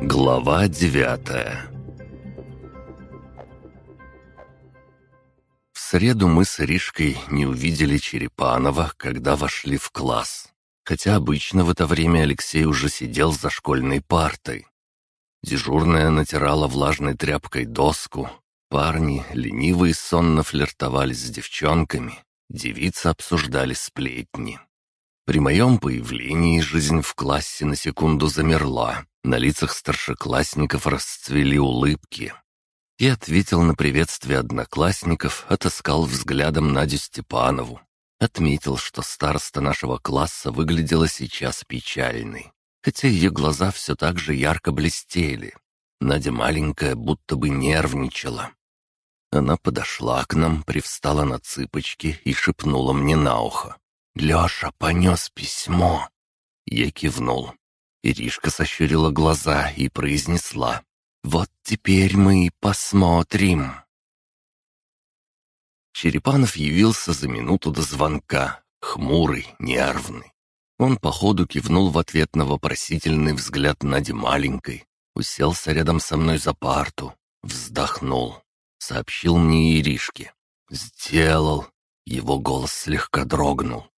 Глава девятая В среду мы с Ришкой не увидели Черепанова, когда вошли в класс. Хотя обычно в это время Алексей уже сидел за школьной партой. Дежурная натирала влажной тряпкой доску. Парни лениво и сонно флиртовали с девчонками. Девицы обсуждали сплетни. При моем появлении жизнь в классе на секунду замерла. На лицах старшеклассников расцвели улыбки. И ответил на приветствие одноклассников, отыскал взглядом Надю Степанову. Отметил, что староста нашего класса выглядела сейчас печальной хотя ее глаза все так же ярко блестели. Надя маленькая будто бы нервничала. Она подошла к нам, привстала на цыпочки и шепнула мне на ухо. «Леша понес письмо». Я кивнул. Иришка сощурила глаза и произнесла. «Вот теперь мы и посмотрим». Черепанов явился за минуту до звонка, хмурый, нервный. Он походу кивнул в ответ на вопросительный взгляд Нади маленькой, уселся рядом со мной за парту, вздохнул, сообщил мне Иришке. «Сделал!» Его голос слегка дрогнул.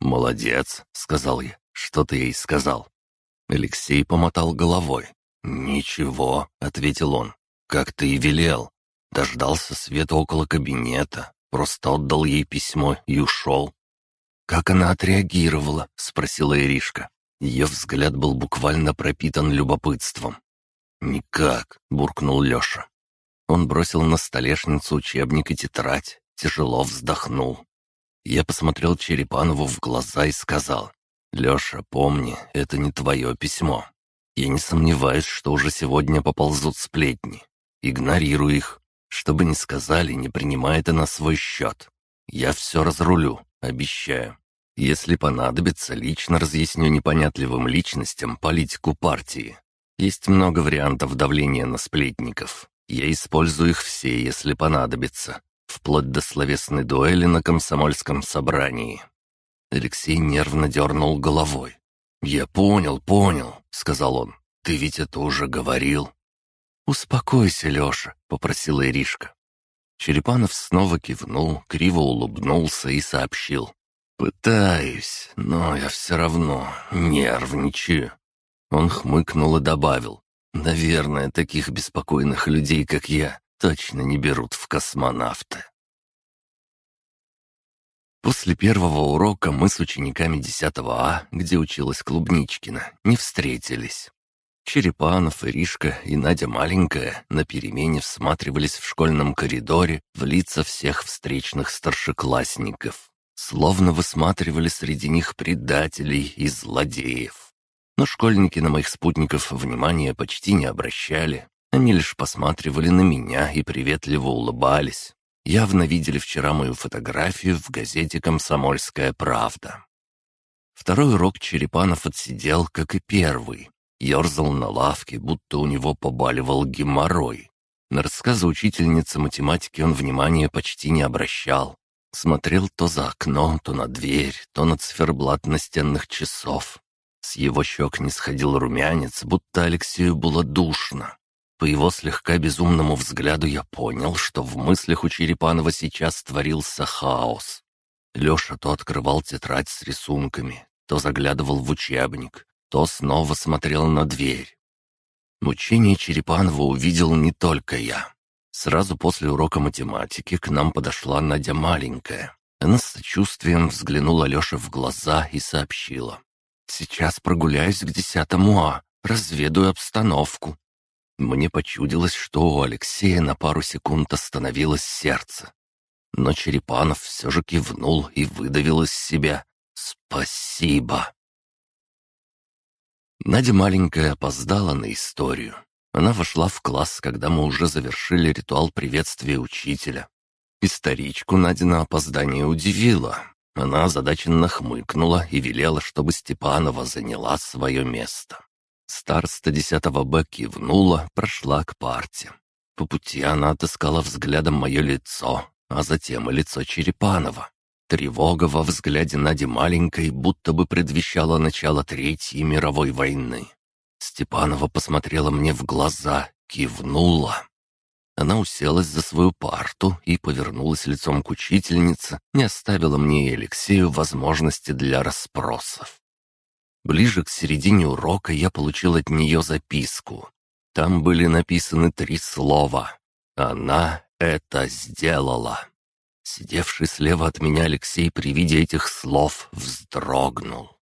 «Молодец», — сказал я. «Что ты ей сказал?» Алексей помотал головой. «Ничего», — ответил он. «Как ты и велел. Дождался света около кабинета, просто отдал ей письмо и ушел. «Как она отреагировала?» — спросила Иришка. Ее взгляд был буквально пропитан любопытством. «Никак», — буркнул Леша. Он бросил на столешницу учебник и тетрадь, тяжело вздохнул. Я посмотрел Черепанову в глаза и сказал, «Леша, помни, это не твое письмо. Я не сомневаюсь, что уже сегодня поползут сплетни. Игнорируй их. Что бы ни сказали, не принимай это на свой счет. Я все разрулю, Обещаю. Если понадобится, лично разъясню непонятливым личностям политику партии. Есть много вариантов давления на сплетников. Я использую их все, если понадобится, вплоть до словесной дуэли на комсомольском собрании. Алексей нервно дернул головой. «Я понял, понял», — сказал он. «Ты ведь это уже говорил». «Успокойся, Леша», — попросила Иришка. Черепанов снова кивнул, криво улыбнулся и сообщил. «Пытаюсь, но я все равно нервничаю». Он хмыкнул и добавил. «Наверное, таких беспокойных людей, как я, точно не берут в космонавты». После первого урока мы с учениками 10 А, где училась Клубничкина, не встретились. Черепанов, Иришка и Надя маленькая на перемене всматривались в школьном коридоре в лица всех встречных старшеклассников, словно высматривали среди них предателей и злодеев. Но школьники на моих спутников внимания почти не обращали, они лишь посматривали на меня и приветливо улыбались. Явно видели вчера мою фотографию в газете «Комсомольская правда». Второй урок Черепанов отсидел, как и первый, Ёрзал на лавке, будто у него побаливал геморрой. На рассказы учительницы математики он внимания почти не обращал. Смотрел то за окно, то на дверь, то на циферблат настенных часов. С его щек не сходил румянец, будто Алексею было душно. По его слегка безумному взгляду я понял, что в мыслях у Черепанова сейчас творился хаос. Леша то открывал тетрадь с рисунками, то заглядывал в учебник, то снова смотрел на дверь. Мучение Черепанова увидел не только я. Сразу после урока математики к нам подошла Надя маленькая. Она с сочувствием взглянула Леше в глаза и сообщила. «Сейчас прогуляюсь к десятому А, разведаю обстановку». Мне почудилось, что у Алексея на пару секунд остановилось сердце. Но Черепанов все же кивнул и выдавил из себя «Спасибо». Надя маленькая опоздала на историю. Она вошла в класс, когда мы уже завершили ритуал приветствия учителя. И Надя опоздание удивила. Она озадаченно хмыкнула и велела, чтобы Степанова заняла свое место. Староста 10 Б кивнула, прошла к парте. По пути она отыскала взглядом мое лицо, а затем и лицо Черепанова. Тревога во взгляде Нади маленькой будто бы предвещала начало Третьей мировой войны. Степанова посмотрела мне в глаза, кивнула. Она уселась за свою парту и повернулась лицом к учительнице, не оставила мне и Алексею возможности для расспросов. Ближе к середине урока я получил от нее записку. Там были написаны три слова. «Она это сделала». Сидевший слева от меня Алексей при виде этих слов вздрогнул.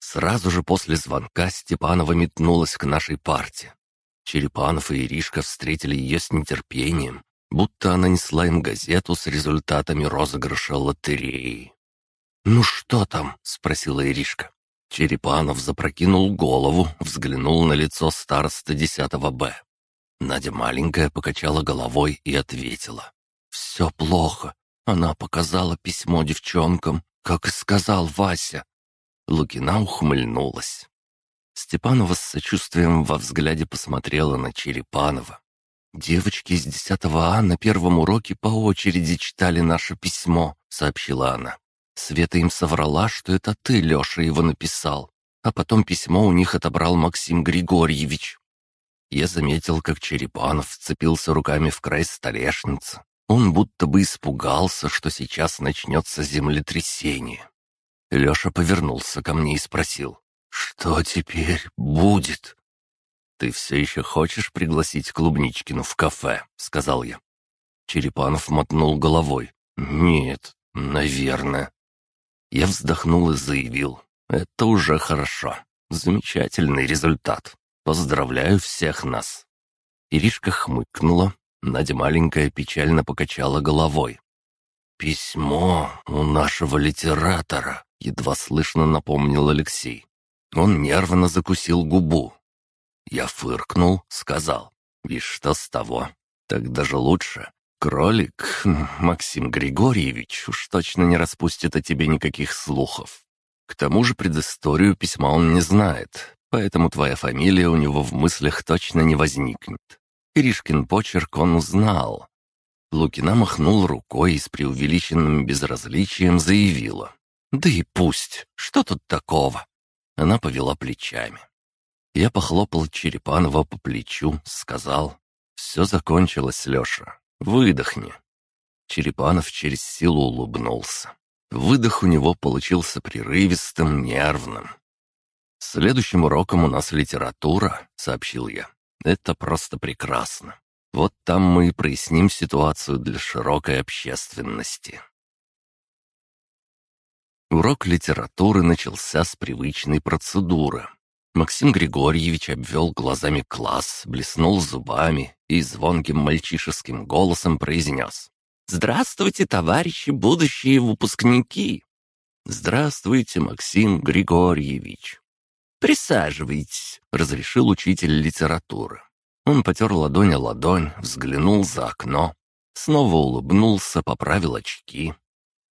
Сразу же после звонка Степанова метнулась к нашей парте. Черепанов и Иришка встретили ее с нетерпением, будто она несла им газету с результатами розыгрыша лотереи. «Ну что там?» — спросила Иришка. Черепанов запрокинул голову, взглянул на лицо староста 10 Б. Надя маленькая покачала головой и ответила. «Все плохо. Она показала письмо девчонкам, как и сказал Вася». Лукина ухмыльнулась. Степанова с сочувствием во взгляде посмотрела на Черепанова. «Девочки из 10 А на первом уроке по очереди читали наше письмо», — сообщила она. Света им соврала, что это ты, Леша, его написал. А потом письмо у них отобрал Максим Григорьевич. Я заметил, как Черепанов вцепился руками в край столешницы. Он будто бы испугался, что сейчас начнется землетрясение. Леша повернулся ко мне и спросил, «Что теперь будет?» «Ты все еще хочешь пригласить Клубничкину в кафе?» — сказал я. Черепанов мотнул головой. «Нет, наверное». Я вздохнул и заявил. «Это уже хорошо. Замечательный результат. Поздравляю всех нас». Иришка хмыкнула. Надя маленькая печально покачала головой. «Письмо у нашего литератора», — едва слышно напомнил Алексей. Он нервно закусил губу. Я фыркнул, сказал. «И что с того? Так даже лучше. Кролик, Максим Григорьевич, уж точно не распустит о тебе никаких слухов. К тому же предысторию письма он не знает, поэтому твоя фамилия у него в мыслях точно не возникнет. Иришкин почерк он узнал». Лукина махнул рукой и с преувеличенным безразличием заявила. «Да и пусть, что тут такого?» Она повела плечами. Я похлопал Черепанова по плечу, сказал, «Все закончилось, Леша. Выдохни». Черепанов через силу улыбнулся. Выдох у него получился прерывистым, нервным. «Следующим уроком у нас литература», — сообщил я. «Это просто прекрасно. Вот там мы и проясним ситуацию для широкой общественности». Урок литературы начался с привычной процедуры. Максим Григорьевич обвел глазами класс, блеснул зубами и звонким мальчишеским голосом произнес. «Здравствуйте, товарищи, будущие выпускники!» «Здравствуйте, Максим Григорьевич!» «Присаживайтесь», — разрешил учитель литературы. Он потер ладонь о ладонь, взглянул за окно, снова улыбнулся, поправил очки,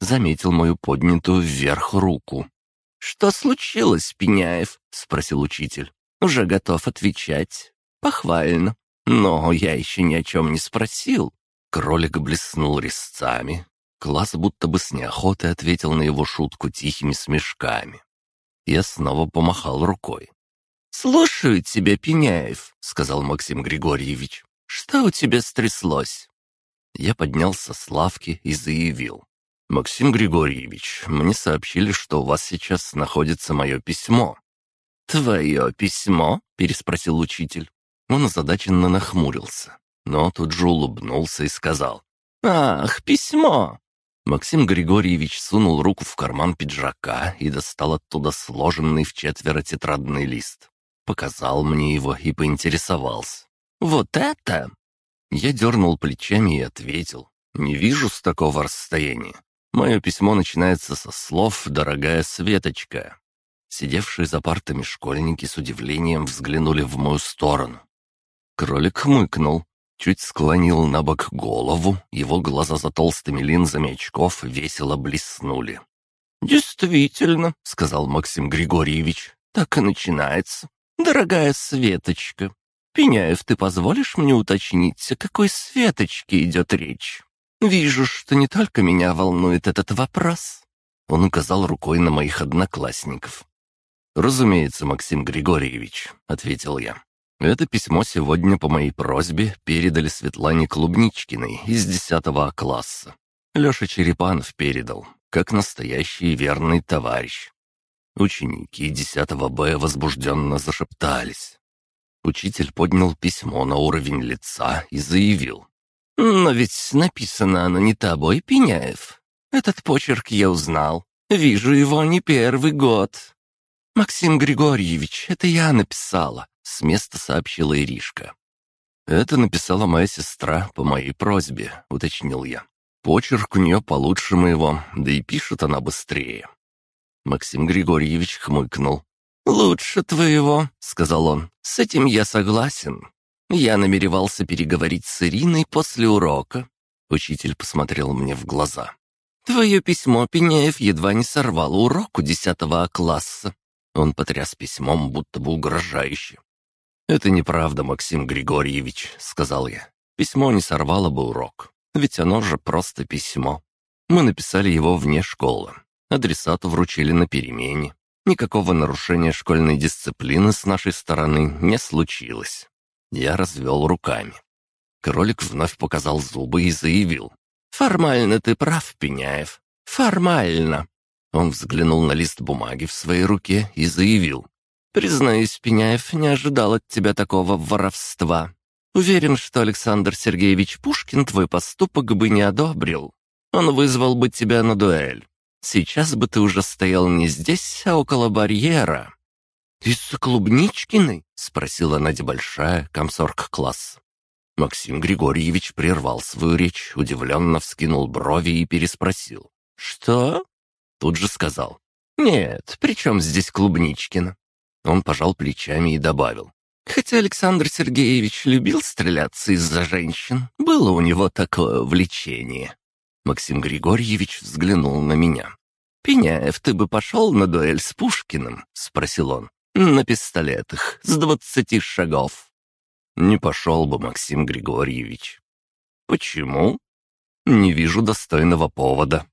заметил мою поднятую вверх руку. «Что случилось, Пеняев?» — спросил учитель. «Уже готов отвечать. Похвально. Но я еще ни о чем не спросил». Кролик блеснул резцами. Класс будто бы с неохотой ответил на его шутку тихими смешками. Я снова помахал рукой. «Слушаю тебя, Пеняев», — сказал Максим Григорьевич. «Что у тебя стряслось?» Я поднялся с лавки и заявил. «Максим Григорьевич, мне сообщили, что у вас сейчас находится мое письмо». «Твое письмо?» — переспросил учитель. Он озадаченно нахмурился, но тут же улыбнулся и сказал. «Ах, письмо!» Максим Григорьевич сунул руку в карман пиджака и достал оттуда сложенный в четверо тетрадный лист. Показал мне его и поинтересовался. «Вот это?» Я дернул плечами и ответил. «Не вижу с такого расстояния. Мое письмо начинается со слов «Дорогая Светочка». Сидевшие за партами школьники с удивлением взглянули в мою сторону. Кролик хмыкнул, чуть склонил на бок голову, его глаза за толстыми линзами очков весело блеснули. «Действительно», — сказал Максим Григорьевич, — «так и начинается. Дорогая Светочка, Пеняев, ты позволишь мне уточнить, о какой Светочке идет речь?» Вижу, что не только меня волнует этот вопрос». Он указал рукой на моих одноклассников. «Разумеется, Максим Григорьевич», — ответил я. «Это письмо сегодня по моей просьбе передали Светлане Клубничкиной из 10 класса. Леша Черепанов передал, как настоящий верный товарищ. Ученики 10 Б возбужденно зашептались. Учитель поднял письмо на уровень лица и заявил. «Но ведь написано оно не тобой, Пеняев. Этот почерк я узнал. Вижу его не первый год». «Максим Григорьевич, это я написала», — с места сообщила Иришка. «Это написала моя сестра по моей просьбе», — уточнил я. «Почерк у нее получше моего, да и пишет она быстрее». Максим Григорьевич хмыкнул. «Лучше твоего», — сказал он. «С этим я согласен. Я намеревался переговорить с Ириной после урока». Учитель посмотрел мне в глаза. «Твое письмо, Пеняев, едва не сорвало урок у десятого класса». Он потряс письмом, будто бы угрожающе. «Это неправда, Максим Григорьевич», — сказал я. «Письмо не сорвало бы урок, ведь оно же просто письмо. Мы написали его вне школы. Адресату вручили на перемене. Никакого нарушения школьной дисциплины с нашей стороны не случилось. Я развел руками. Кролик вновь показал зубы и заявил. «Формально ты прав, Пеняев. Формально». Он взглянул на лист бумаги в своей руке и заявил. «Признаюсь, Пеняев, не ожидал от тебя такого воровства. Уверен, что Александр Сергеевич Пушкин твой поступок бы не одобрил. Он вызвал бы тебя на дуэль. Сейчас бы ты уже стоял не здесь, а около барьера». «Из-за Клубничкиной?» — спросила Надя Большая, комсорг класс. Максим Григорьевич прервал свою речь, удивленно вскинул брови и переспросил. «Что?» Тут же сказал. «Нет, при чем здесь Клубничкина?» Он пожал плечами и добавил. «Хотя Александр Сергеевич любил стреляться из-за женщин, было у него такое влечение». Максим Григорьевич взглянул на меня. «Пеняев, ты бы пошел на дуэль с Пушкиным?» — спросил он. «На пистолетах, с двадцати шагов». «Не пошел бы, Максим Григорьевич». «Почему?» «Не вижу достойного повода».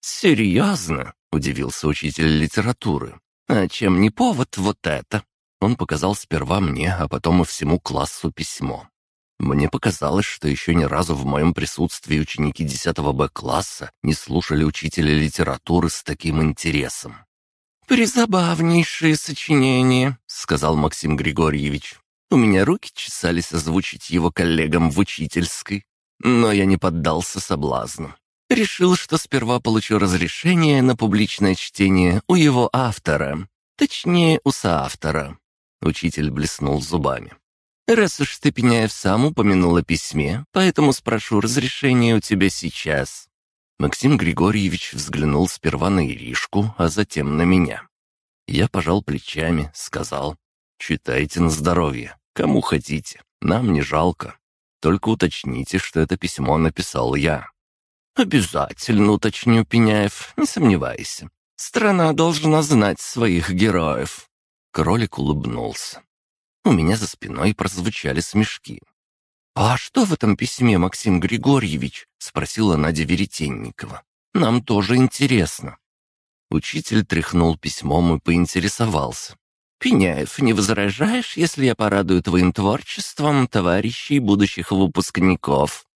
«Серьезно?» — удивился учитель литературы. «А чем не повод вот это?» Он показал сперва мне, а потом и всему классу письмо. Мне показалось, что еще ни разу в моем присутствии ученики 10 Б-класса не слушали учителя литературы с таким интересом. «Призабавнейшее сочинение», — сказал Максим Григорьевич. «У меня руки чесались озвучить его коллегам в учительской, но я не поддался соблазну. Решил, что сперва получу разрешение на публичное чтение у его автора, точнее, у соавтора». Учитель блеснул зубами. Раз уж ты, Пеняев, сам упомянул о письме, поэтому спрошу разрешения у тебя сейчас». Максим Григорьевич взглянул сперва на Иришку, а затем на меня. Я пожал плечами, сказал, «Читайте на здоровье, кому хотите, нам не жалко. Только уточните, что это письмо написал я». «Обязательно уточню, Пеняев, не сомневайся. Страна должна знать своих героев». Кролик улыбнулся. У меня за спиной прозвучали смешки. «А что в этом письме, Максим Григорьевич?» — спросила Надя Веретенникова. «Нам тоже интересно». Учитель тряхнул письмом и поинтересовался. «Пеняев, не возражаешь, если я порадую твоим творчеством товарищей будущих выпускников?»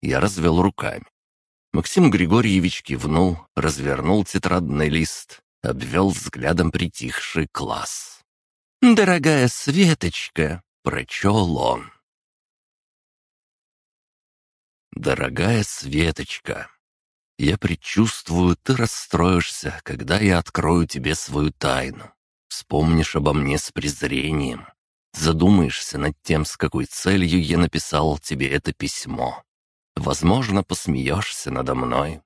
Я развел руками. Максим Григорьевич кивнул, развернул тетрадный лист, обвел взглядом притихший класс. «Дорогая Светочка», — прочел он. «Дорогая Светочка, я предчувствую, ты расстроишься, когда я открою тебе свою тайну. Вспомнишь обо мне с презрением. Задумаешься над тем, с какой целью я написал тебе это письмо. Возможно, посмеешься надо мной.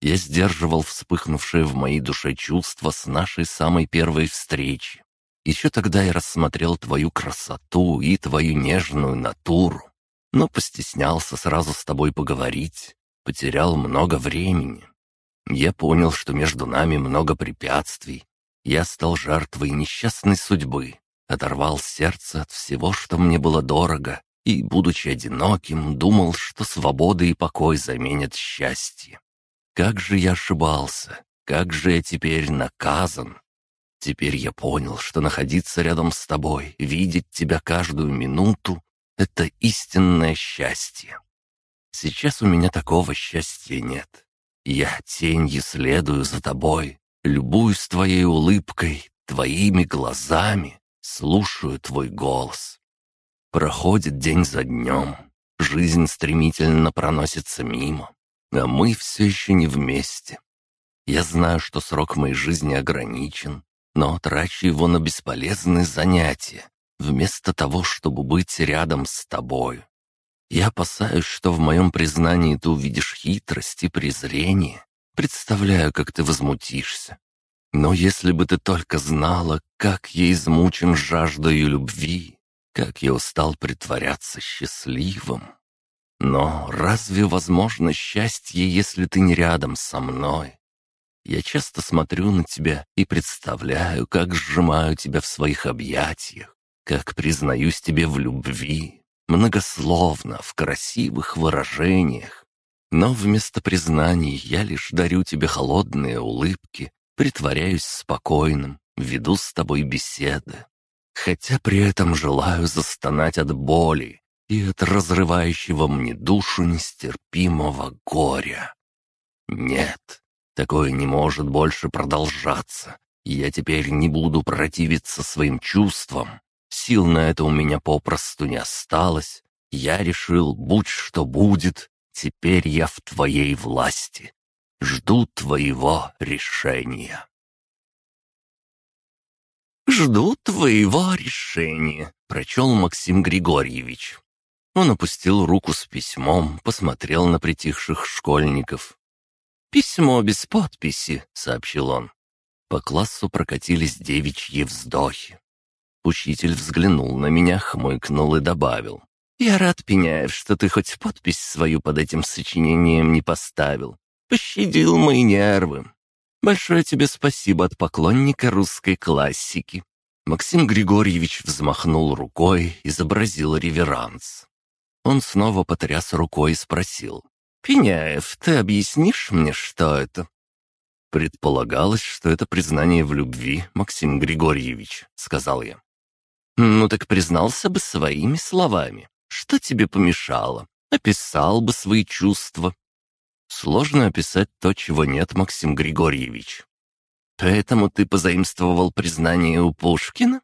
Я сдерживал вспыхнувшее в моей душе чувство с нашей самой первой встречи. Еще тогда я рассмотрел твою красоту и твою нежную натуру, но постеснялся сразу с тобой поговорить, потерял много времени. Я понял, что между нами много препятствий. Я стал жертвой несчастной судьбы, оторвал сердце от всего, что мне было дорого, и, будучи одиноким, думал, что свобода и покой заменят счастье. Как же я ошибался, как же я теперь наказан. Теперь я понял, что находиться рядом с тобой, видеть тебя каждую минуту — это истинное счастье. Сейчас у меня такого счастья нет. Я тенью следую за тобой, любуюсь твоей улыбкой, твоими глазами, слушаю твой голос. Проходит день за днем, жизнь стремительно проносится мимо, а мы все еще не вместе. Я знаю, что срок моей жизни ограничен, но трачу его на бесполезные занятия, вместо того, чтобы быть рядом с тобою. Я опасаюсь, что в моем признании ты увидишь хитрость и презрение. Представляю, как ты возмутишься. Но если бы ты только знала, как я измучен жаждою любви, как я устал притворяться счастливым. Но разве возможно счастье, если ты не рядом со мной? Я часто смотрю на тебя и представляю, как сжимаю тебя в своих объятиях, как признаюсь тебе в любви, многословно, в красивых выражениях. Но вместо признаний я лишь дарю тебе холодные улыбки, притворяюсь спокойным, веду с тобой беседы хотя при этом желаю застонать от боли и от разрывающего мне душу нестерпимого горя. Нет, такое не может больше продолжаться. Я теперь не буду противиться своим чувствам. Сил на это у меня попросту не осталось. Я решил, будь что будет, теперь я в твоей власти. Жду твоего решения. «Жду твоего решения», — прочел Максим Григорьевич. Он опустил руку с письмом, посмотрел на притихших школьников. «Письмо без подписи», — сообщил он. По классу прокатились девичьи вздохи. Учитель взглянул на меня, хмыкнул и добавил. «Я рад, Пеняев, что ты хоть подпись свою под этим сочинением не поставил. Пощадил мои нервы. Большое тебе спасибо от поклонника русской классики». Максим Григорьевич взмахнул рукой, изобразил реверанс. Он снова потряс рукой и спросил. «Пеняев, ты объяснишь мне, что это?» «Предполагалось, что это признание в любви, Максим Григорьевич», — сказал я. «Ну так признался бы своими словами. Что тебе помешало? Описал бы свои чувства. Сложно описать то, чего нет, Максим Григорьевич. Поэтому ты позаимствовал признание у Пушкина?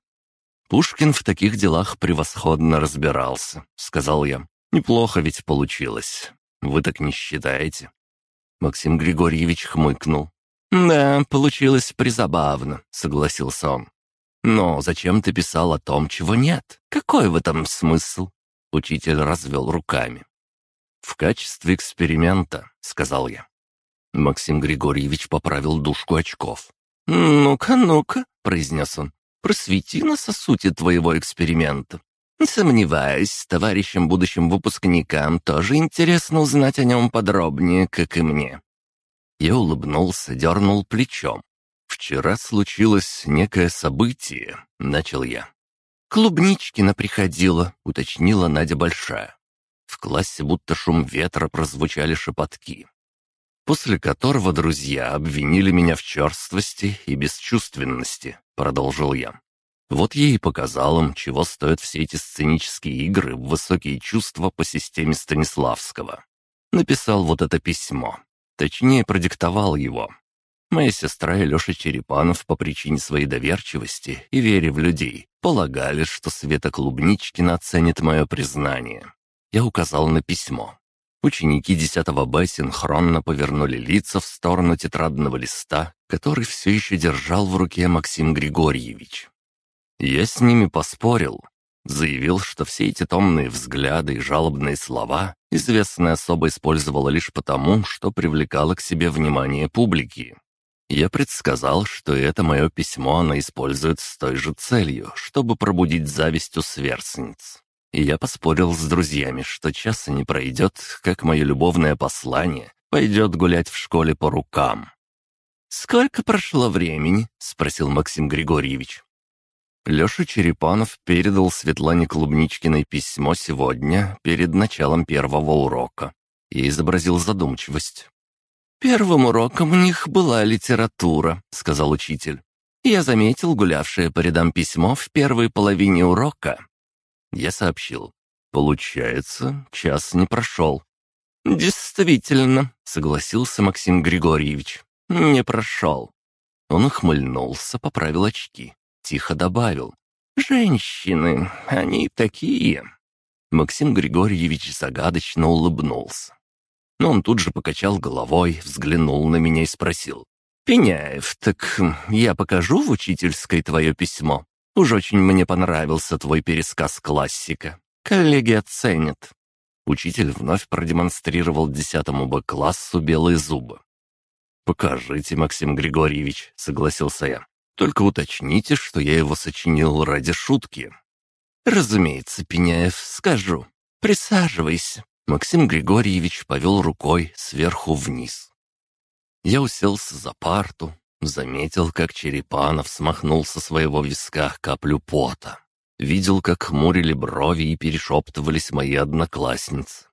Пушкин в таких делах превосходно разбирался, сказал я. Неплохо ведь получилось. Вы так не считаете? Максим Григорьевич хмыкнул. «Да, получилось призабавно», — согласился он. «Но зачем ты писал о том, чего нет? Какой в этом смысл?» Учитель развел руками. «В качестве эксперимента», — сказал я. Максим Григорьевич поправил дужку очков. «Ну-ка, ну-ка», — произнес он, — «просвети нас о сути твоего эксперимента. Не сомневаюсь, товарищам будущим выпускникам тоже интересно узнать о нем подробнее, как и мне». Я улыбнулся, дернул плечом. «Вчера случилось некое событие», — начал я. «Клубничкина приходила», — уточнила Надя Большая. В классе будто шум ветра прозвучали шепотки. После которого друзья обвинили меня в черствости и бесчувственности, продолжил я. Вот я и показал им, чего стоят все эти сценические игры в высокие чувства по системе Станиславского. Написал вот это письмо. Точнее, продиктовал его. Моя сестра и Леша Черепанов по причине своей доверчивости и вере в людей полагали, что Света Клубничкина оценит мое признание. Я указал на письмо. Ученики 10 Б синхронно повернули лица в сторону тетрадного листа, который все еще держал в руке Максим Григорьевич. Я с ними поспорил. Заявил, что все эти томные взгляды и жалобные слова известная особа использовала лишь потому, что привлекала к себе внимание публики. Я предсказал, что это мое письмо она использует с той же целью, чтобы пробудить зависть у сверстниц и я поспорил с друзьями, что часа не пройдет, как мое любовное послание пойдет гулять в школе по рукам. «Сколько прошло времени?» — спросил Максим Григорьевич. Леша Черепанов передал Светлане Клубничкиной письмо сегодня, перед началом первого урока, и изобразил задумчивость. «Первым уроком у них была литература», — сказал учитель. «Я заметил гулявшее по рядам письмо в первой половине урока». Я сообщил. «Получается, час не прошел». «Действительно», — согласился Максим Григорьевич. «Не прошел». Он ухмыльнулся, поправил очки. Тихо добавил. «Женщины, они такие». Максим Григорьевич загадочно улыбнулся. Но он тут же покачал головой, взглянул на меня и спросил. «Пеняев, так я покажу в учительской твое письмо? Уж очень мне понравился твой пересказ классика. Коллеги оценят». Учитель вновь продемонстрировал десятому Б-классу белые зубы. «Покажите, Максим Григорьевич», — согласился я. «Только уточните, что я его сочинил ради шутки». «Разумеется, Пеняев, скажу. Присаживайся». Максим Григорьевич повел рукой сверху вниз. Я уселся за парту, заметил, как Черепанов смахнул со своего виска каплю пота. Видел, как хмурили брови и перешептывались мои одноклассницы.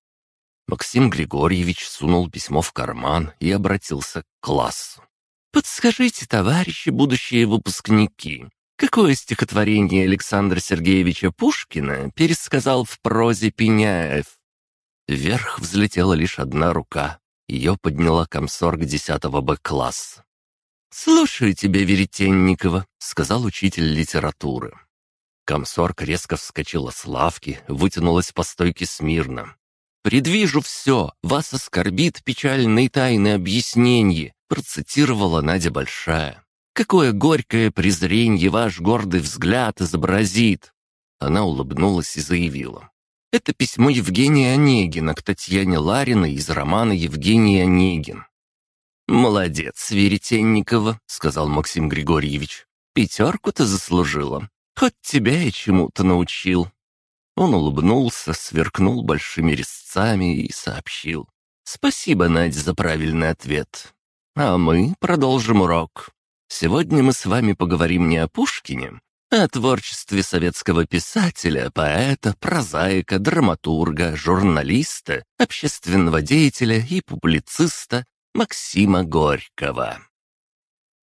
Максим Григорьевич сунул письмо в карман и обратился к классу. «Подскажите, товарищи, будущие выпускники, какое стихотворение Александра Сергеевича Пушкина пересказал в прозе Пеняев?» Вверх взлетела лишь одна рука. Ее подняла комсорг 10 Б-класса. «Слушаю тебя, Веретенникова», — сказал учитель литературы. Комсорг резко вскочила с лавки, вытянулась по стойке смирно. «Предвижу все, вас оскорбит печальные тайны объяснения», процитировала Надя Большая. «Какое горькое презренье ваш гордый взгляд изобразит!» Она улыбнулась и заявила. Это письмо Евгения Онегина к Татьяне Лариной из романа «Евгений Онегин». «Молодец, Веретенникова», — сказал Максим Григорьевич. «Пятерку ты заслужила. Хоть тебя и чему-то научил». Он улыбнулся, сверкнул большими резцами и сообщил. «Спасибо, Надя, за правильный ответ. А мы продолжим урок. Сегодня мы с вами поговорим не о Пушкине, о творчестве советского писателя, поэта, прозаика, драматурга, журналиста, общественного деятеля и публициста Максима Горького.